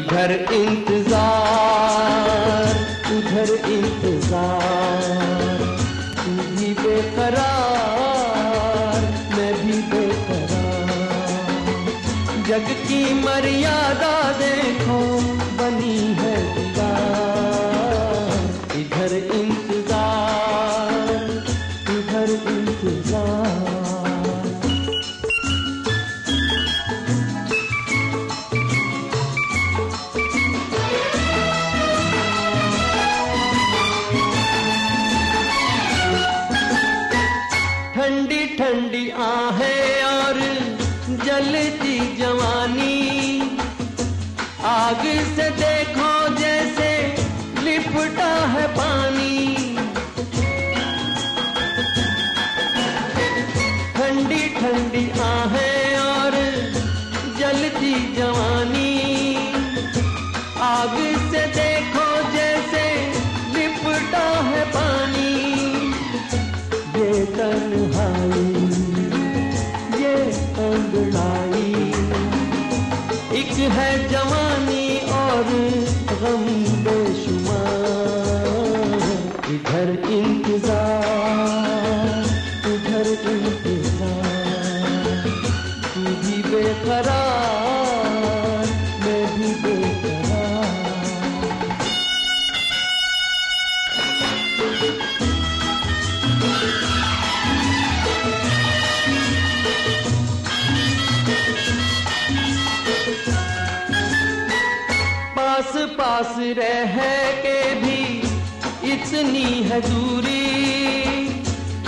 इधर इंतज़ार, उधर इंतज़ार। तू भी बेकरार, मैं भी बेकरार। जग की मर्यादा देखो, बनी है इधर इंतज़ार। ठंडी ठंडी आहें और जलती जवानी। आग से देखो जैसे लिपटा है पानी। अंगड़ाई एक है जवानी और गम। पास पास रह के भी इतनी है दूरी।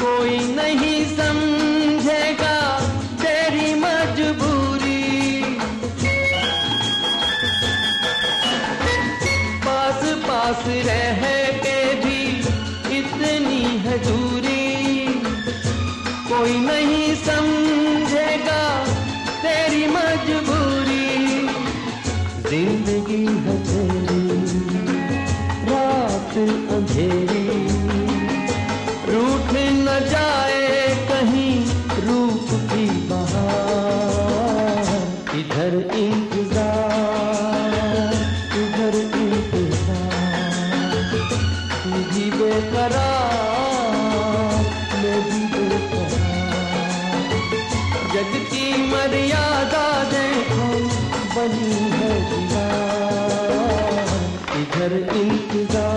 कोई नहीं समझेगा तेरी मजबूरी। पास पास रह के भी इतनी है दूरी। कोई नहीं समझेगा ज़िंदगी हथेरी रात अंधेरी। रूठ न जाए कहीं रूप की बहार। इधर इंतज़ार इधर इंतज़ार देखो बनी है दीवार इधर इंतज़ार